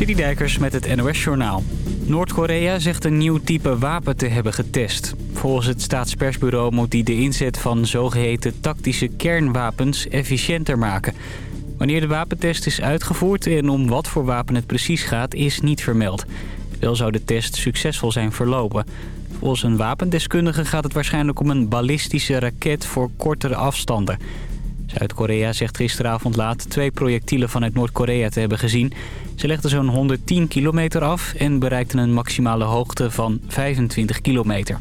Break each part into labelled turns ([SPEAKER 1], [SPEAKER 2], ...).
[SPEAKER 1] Dijkers met het NOS Journaal. Noord-Korea zegt een nieuw type wapen te hebben getest. Volgens het staatspersbureau moet die de inzet van zogeheten tactische kernwapens efficiënter maken. Wanneer de wapentest is uitgevoerd en om wat voor wapen het precies gaat, is niet vermeld. Wel zou de test succesvol zijn verlopen. Volgens een wapendeskundige gaat het waarschijnlijk om een ballistische raket voor kortere afstanden. Zuid-Korea zegt gisteravond laat twee projectielen vanuit Noord-Korea te hebben gezien. Ze legden zo'n 110 kilometer af en bereikten een maximale hoogte van 25 kilometer.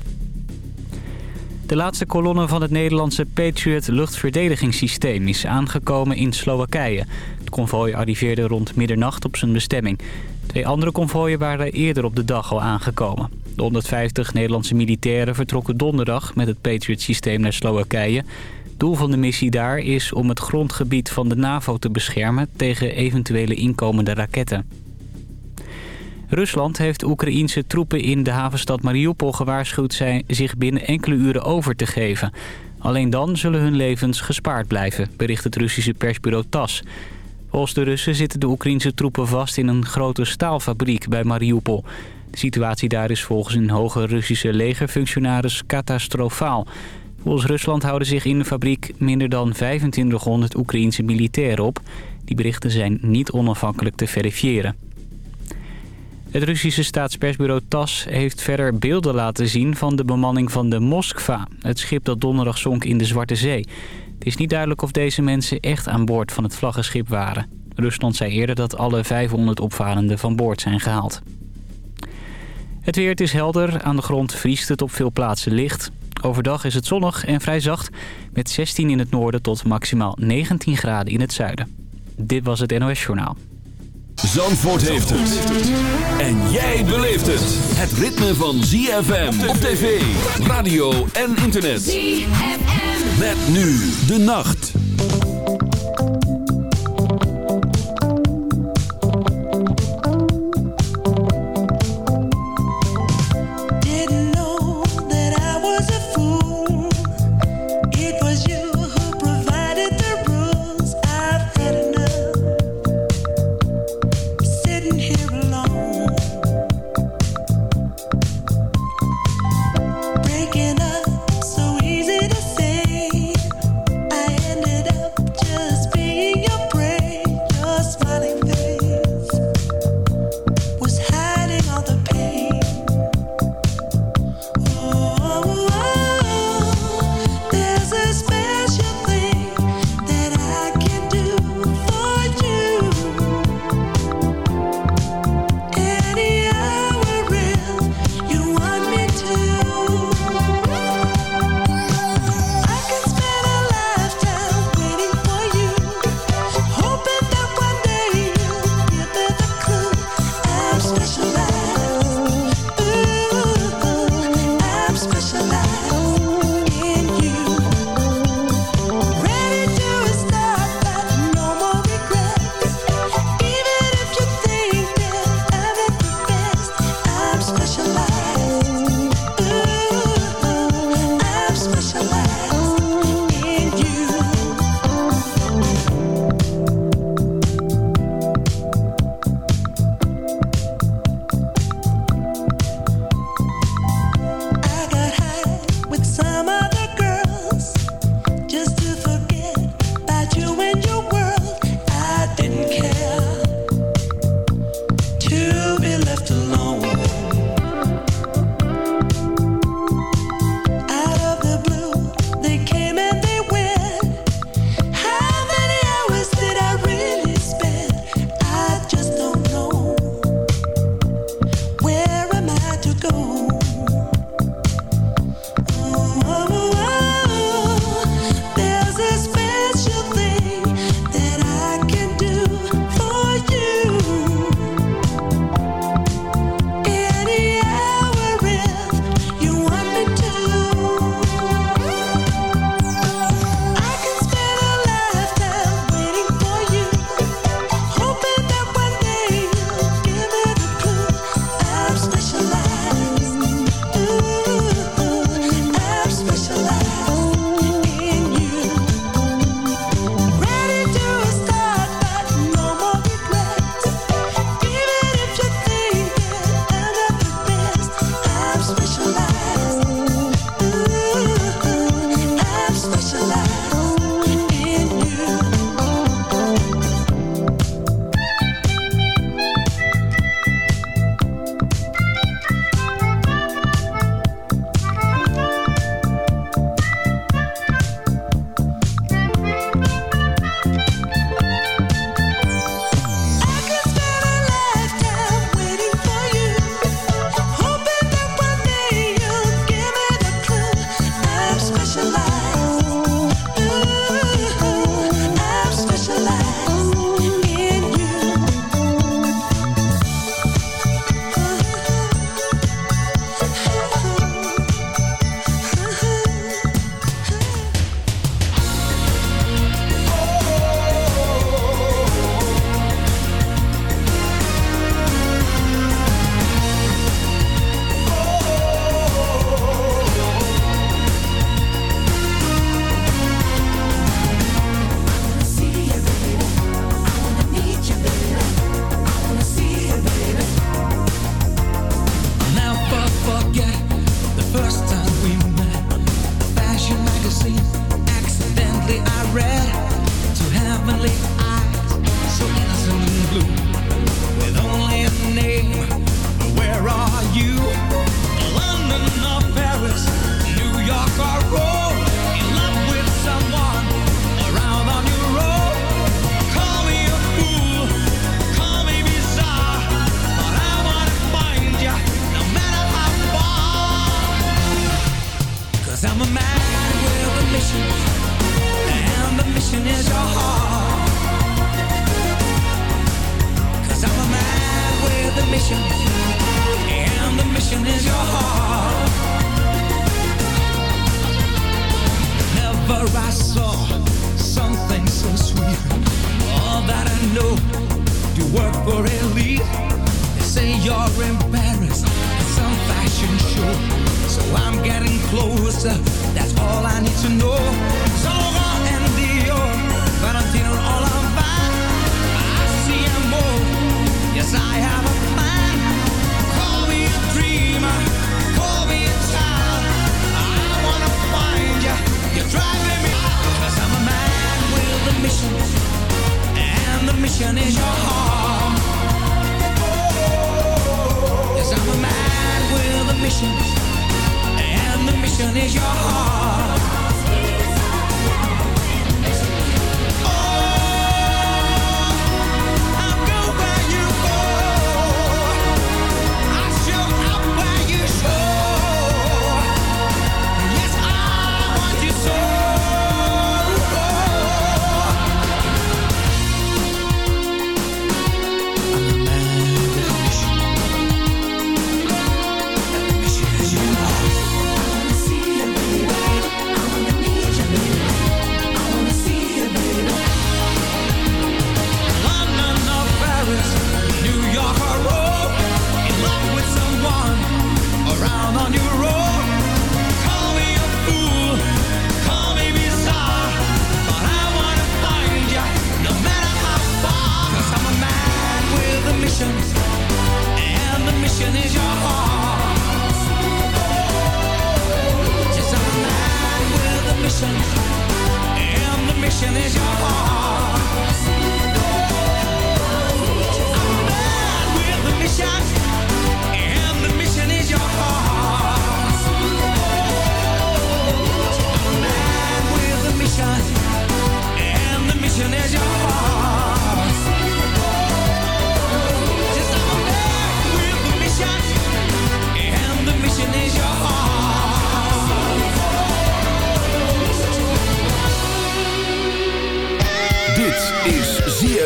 [SPEAKER 1] De laatste kolonne van het Nederlandse Patriot luchtverdedigingssysteem is aangekomen in Slowakije. Het konvooi arriveerde rond middernacht op zijn bestemming. Twee andere konvooien waren eerder op de dag al aangekomen. De 150 Nederlandse militairen vertrokken donderdag met het Patriot-systeem naar Slowakije. Doel van de missie daar is om het grondgebied van de NAVO te beschermen tegen eventuele inkomende raketten. Rusland heeft Oekraïense troepen in de havenstad Mariupol gewaarschuwd zijn zich binnen enkele uren over te geven. Alleen dan zullen hun levens gespaard blijven, bericht het Russische persbureau TAS. Volgens de Russen zitten de Oekraïense troepen vast in een grote staalfabriek bij Mariupol. De situatie daar is volgens een hoge Russische legerfunctionaris catastrofaal. Volgens Rusland houden zich in de fabriek minder dan 2500 Oekraïense militairen op. Die berichten zijn niet onafhankelijk te verifiëren. Het Russische staatspersbureau TAS heeft verder beelden laten zien van de bemanning van de Moskva, het schip dat donderdag zonk in de Zwarte Zee. Het is niet duidelijk of deze mensen echt aan boord van het vlaggenschip waren. Rusland zei eerder dat alle 500 opvarenden van boord zijn gehaald. Het weer is helder, aan de grond vriest het op veel plaatsen licht. Overdag is het zonnig en vrij zacht, met 16 in het noorden tot maximaal 19 graden in het zuiden. Dit was het NOS Journaal.
[SPEAKER 2] Zandvoort heeft het. En jij beleeft het. Het ritme van ZFM op tv, radio en internet. ZFM. Met nu de nacht.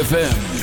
[SPEAKER 3] ZFM.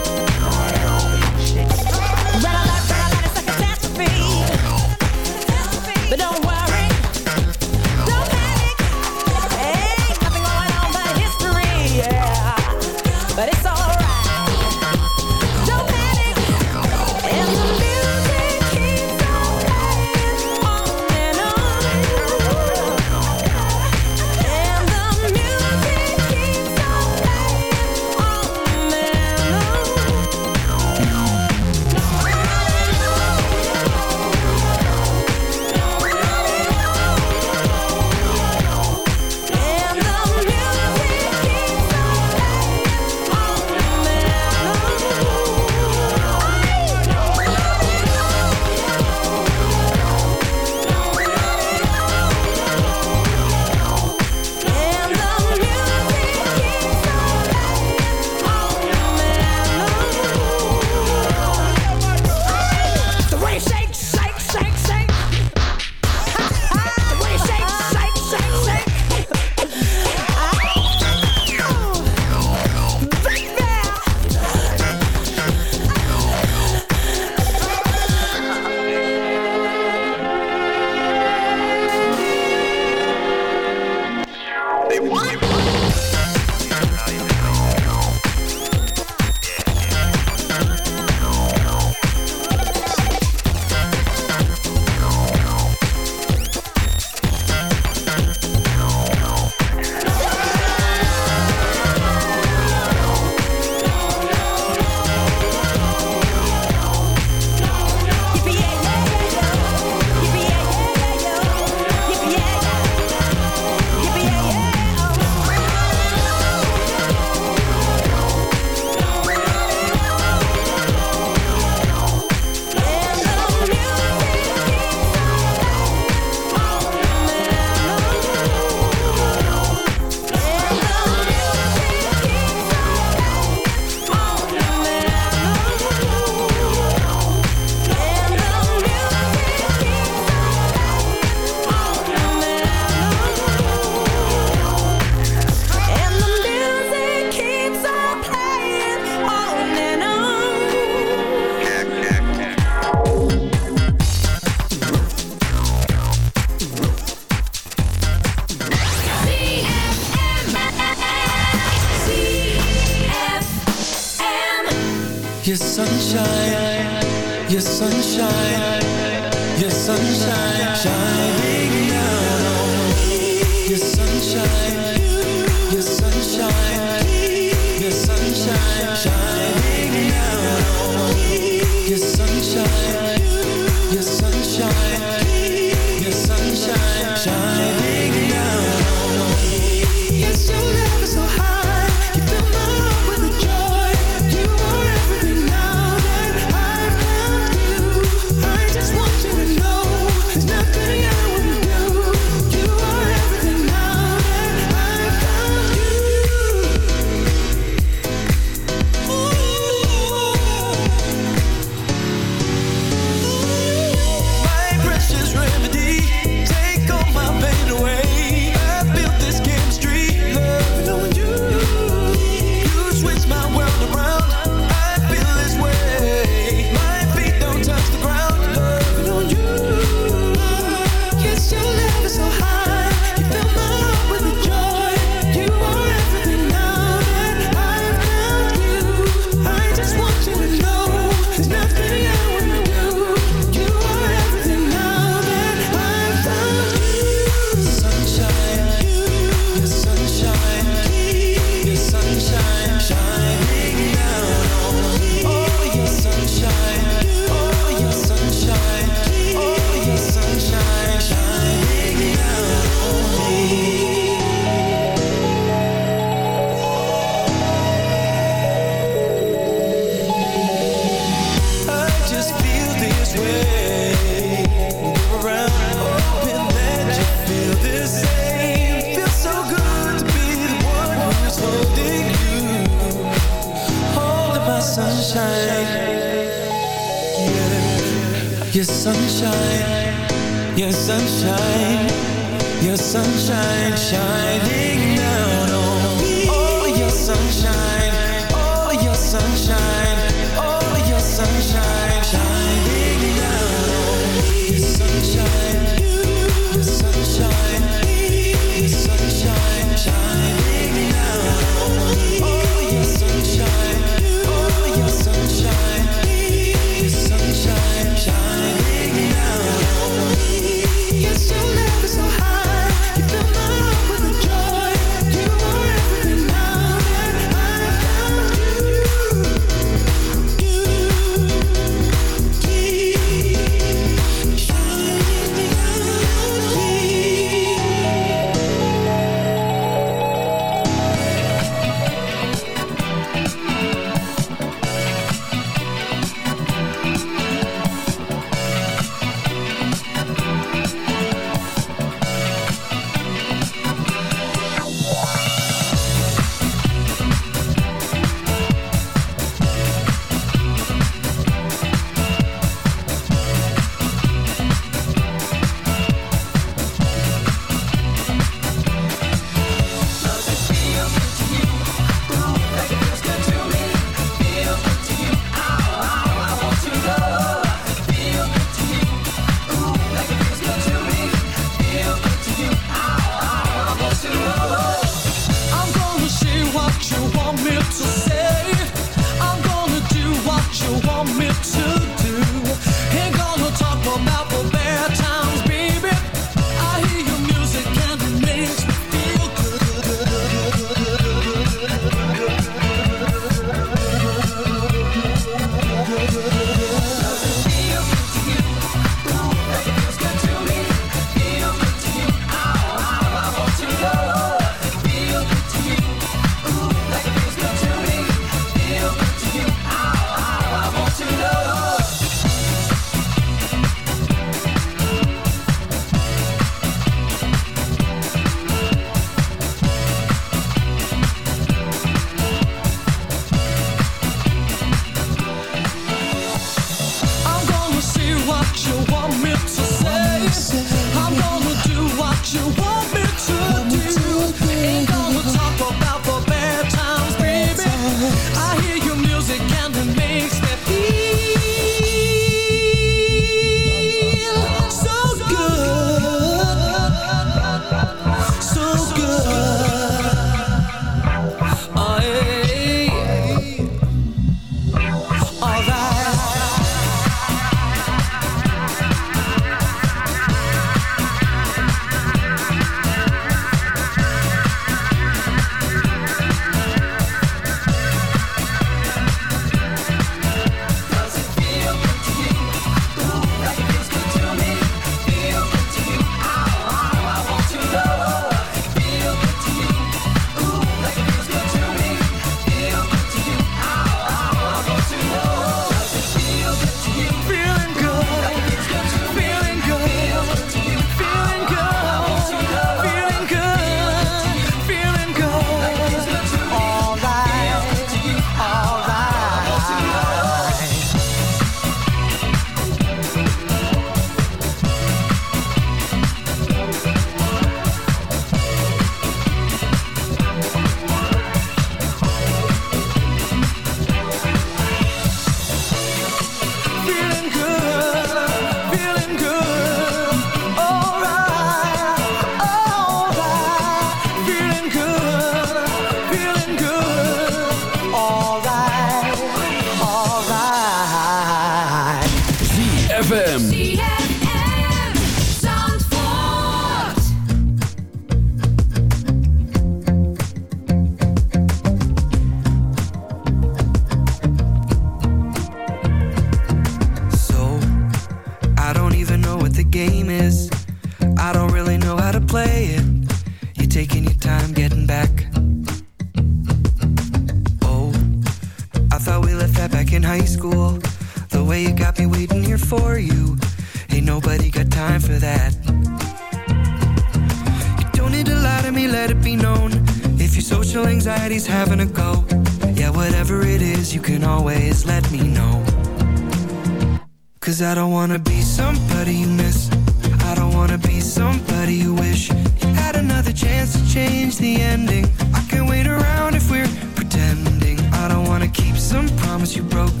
[SPEAKER 4] change the ending. I can wait around if we're pretending. I don't wanna keep some promise you broke.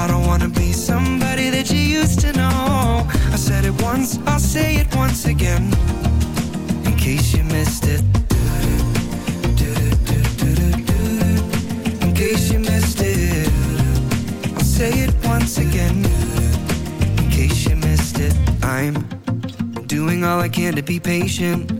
[SPEAKER 4] I don't wanna be somebody that you used to know. I said it once, I'll say it once again. In case you missed it. In case you missed it. I'll say it once again. In case you missed it. I'm doing all I can to be patient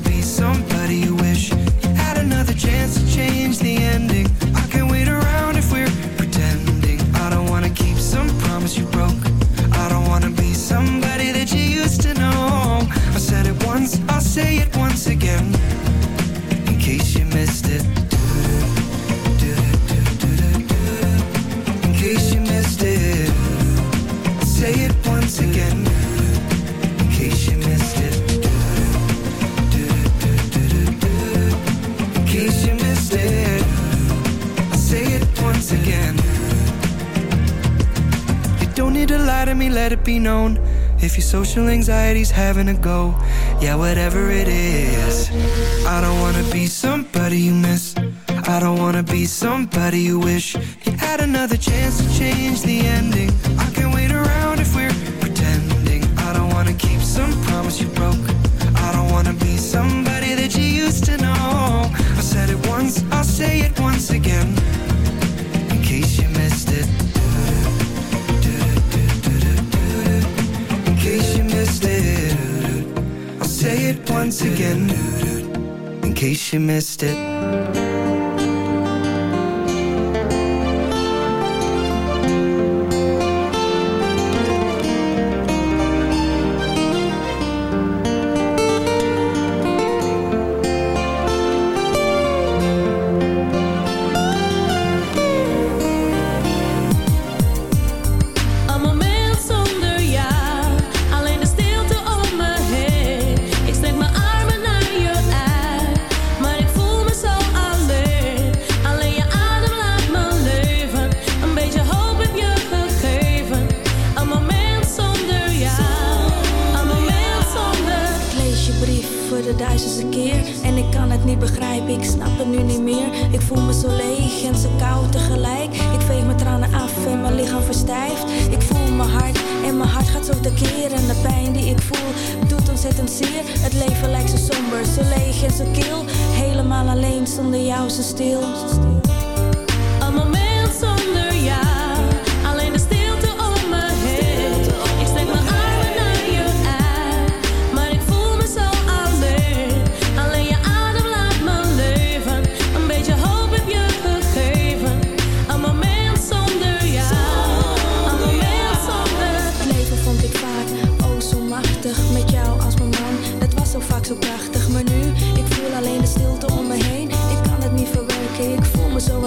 [SPEAKER 4] be somebody you wish. You had another chance to change the ending. to lie to me, let it be known. If your social anxiety's having a go, yeah, whatever it is. I don't wanna be somebody you miss. I don't wanna be somebody you wish. You had another chance to change the ending. I can you missed it.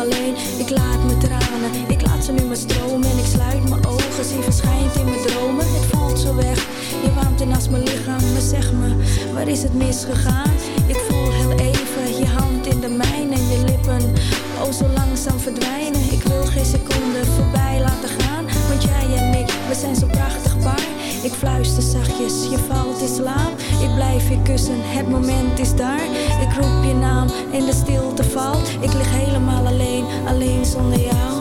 [SPEAKER 5] alleen. Ik laat
[SPEAKER 6] mijn tranen, ik
[SPEAKER 5] laat
[SPEAKER 6] ze nu maar stromen. En ik sluit mijn ogen, zie verschijnt in mijn dromen. Het valt zo weg, je warmte naast mijn lichaam. Maar zeg me, waar is het misgegaan? Ik voel heel even je hand in de mijne En je lippen, oh zo langzaam verdwijnen. Ik
[SPEAKER 7] wil geen seconde voorbij laten gaan Want jij en ik, we zijn zo prachtig paar ik fluister zachtjes, je valt in slaap. Ik blijf je kussen, het moment is daar. Ik roep je naam en de stilte valt. Ik lig helemaal alleen, alleen zonder jou.